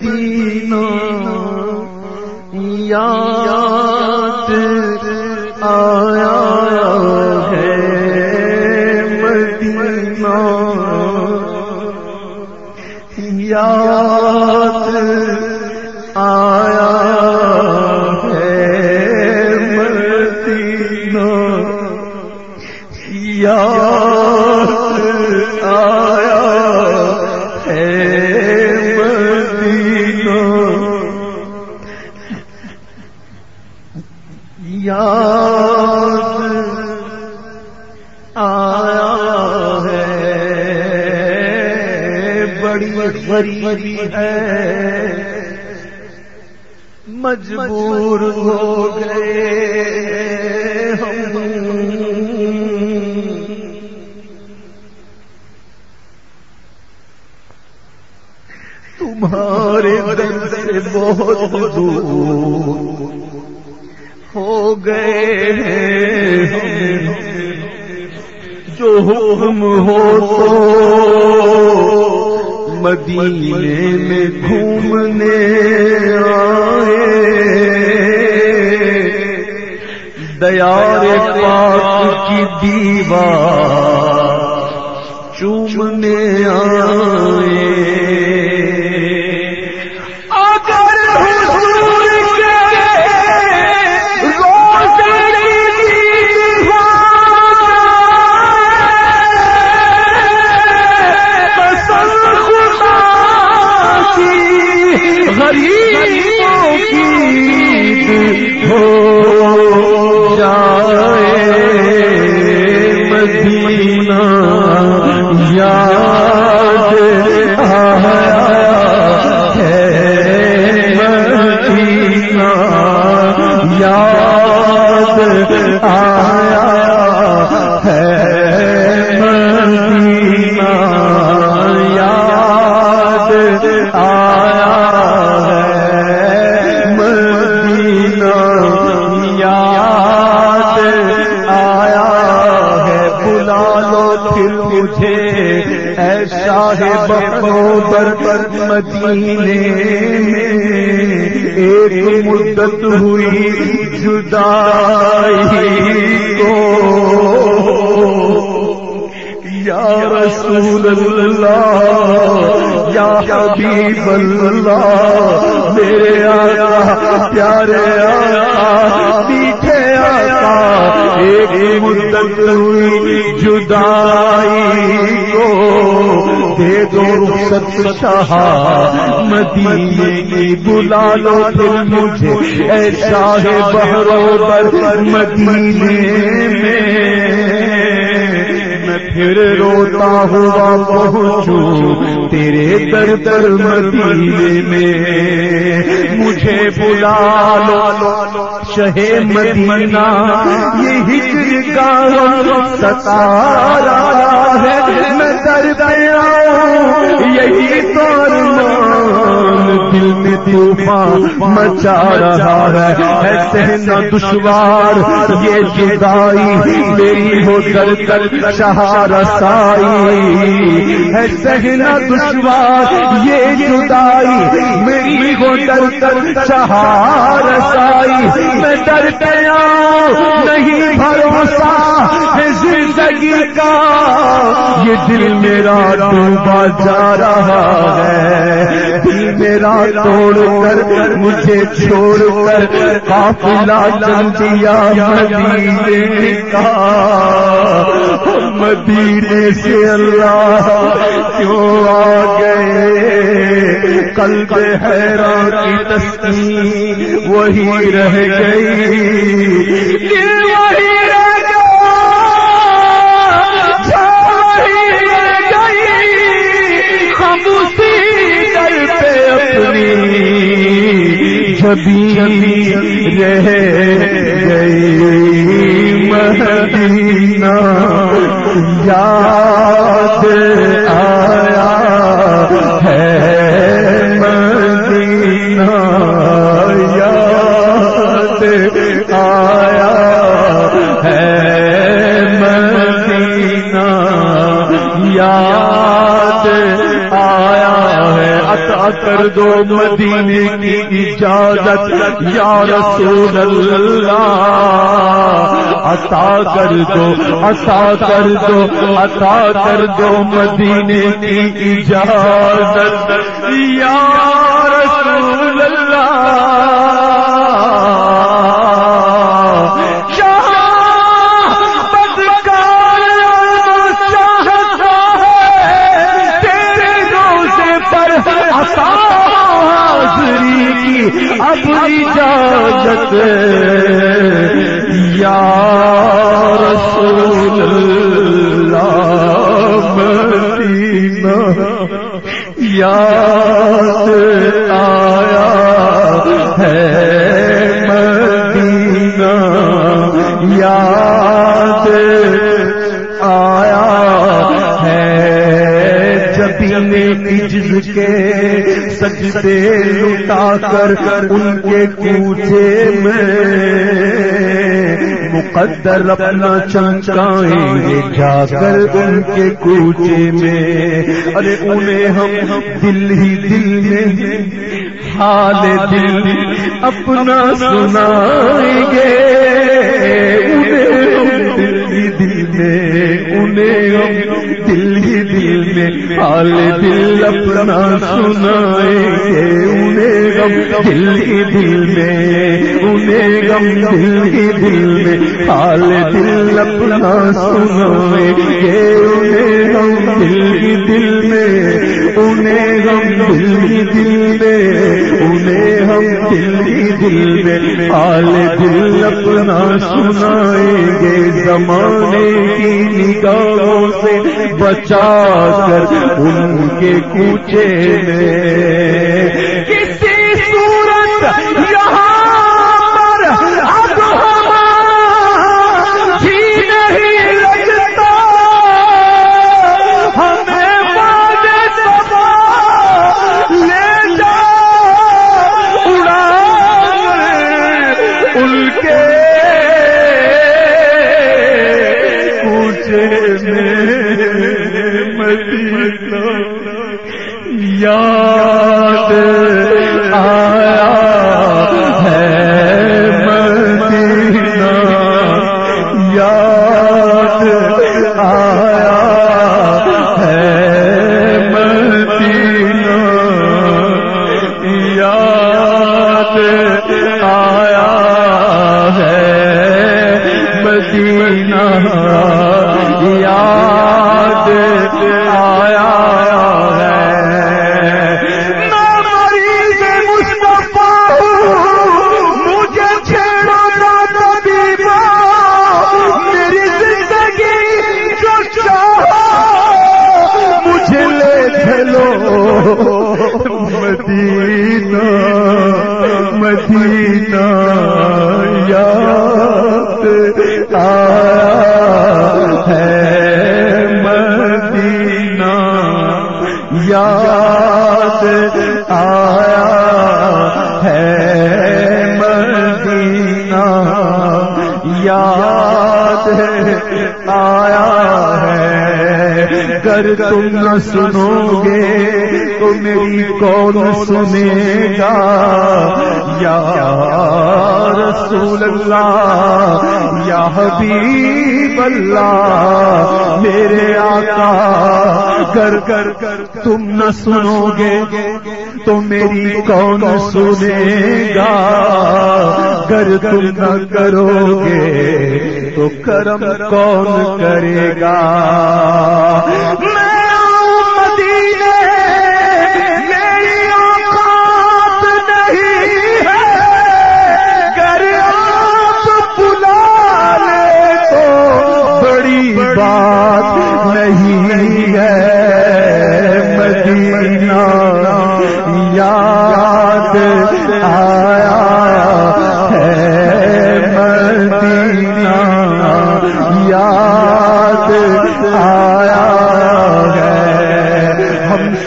مدینہ یاد آیا ہے مدینہ یاد بڑی غریبی ہے۔ مجبور ہو گئے ہم۔ تمہارے دل سے بہت دور ہو گئے ہیں۔ جو حکم ہو تو مدینے میں گھومنے آئے۔ دیار پاک کی دیوار چومنے آئے۔ پر مدینے میں ایک مدت ہوئی جدائی کو یا رسول اللہ، یا حبیب اللہ، میرے آقا، پیارے آقا، میٹھے آقا، ایک مدت ہوئی جدائی کو، دے دو رخصت شاہ مدینے کی، بلا لو پھر مجھے ایسا ہے بہروبر مدینے میں۔ پھر روتا ہوا پہنچوں۔ تیرے در در مدینے میں مجھے بلا لو۔ شہ مدینہ یہ ہجر کا ستا رہا ہے میں در گیا یہی تو دل میں طوفان مچا رہا ہے۔ ایسے نہ دشوار، یہ جدائی میری ہو در در شہار سائی۔ ہے سہنا دشوار، یہ جدائی میری ہو در در شہار سائی۔ میں ڈر گیا، نہیں بھروسہ ہے زندگی کا۔ یہ دل میرا ڈوبا جا رہا ہے۔ دل میرا چھوڑ کر، مجھے چھوڑ کر، قافلہ چل دیا مدینے کا، مدینے سے اللہ کیوں آ گئے؟ قلب حیران کی تسکین وہی رہ گئی۔ جبھی رہ گئی مدینہ یا دو مدینے کی اجازت یا رسول اللہ، عطا کر دو، عطا کر دو، عطا کر دو مدینے کی اجازت یا جبھی عجز کے سجدے لٹا کر ان کے کوچے میں مقدر اپنا چمکائیں گے، جا کر ان کے کوچے میں۔ ارے انہیں ہم دل ہی دل میں حال دل اپنا سنائیں گے۔ انہیں حال دل اپنا سنائیں گے انہیں غم دل ہی دل میں انہیں غم دل ہی دل میں حال دل اپنا سنائیں گے انہیں غم دل ہی دل میں انہیں دل دل میں انہیں ہم دل ہی دل میں آل دل اپنا سنائیں گے، زمانے کی نگاہوں سے بچا کر ان کے کوچے میں۔ مدینہ مدینہ یاد آیا ہے۔ مدینہ یاد آیا ہے۔ مدینہ یاد آیا ہے گر تم نہ سنو گے تو میری کون سنے گا؟ یا رسول اللہ یا حبیب اللہ میرے آقا کر کر کر تم نہ سنو گے تو میری کون سنے گا؟ گر تم نہ کرو گے تو کرم کون کرے گا؟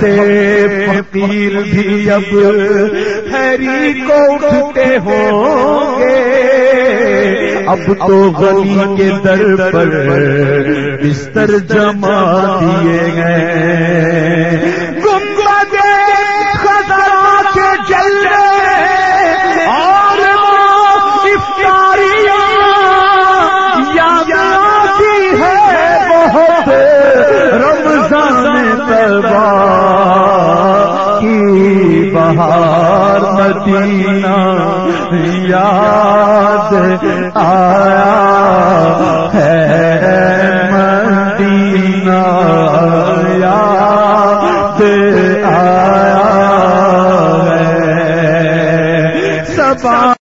سے فقیر بھی اب ہری کو اٹھتے ہوں گے۔ اب تو غنی کے در پر بستر جما دیے گئے۔ بہار مدینہ یاد آیا ہے مدینہ یاد آیا ہے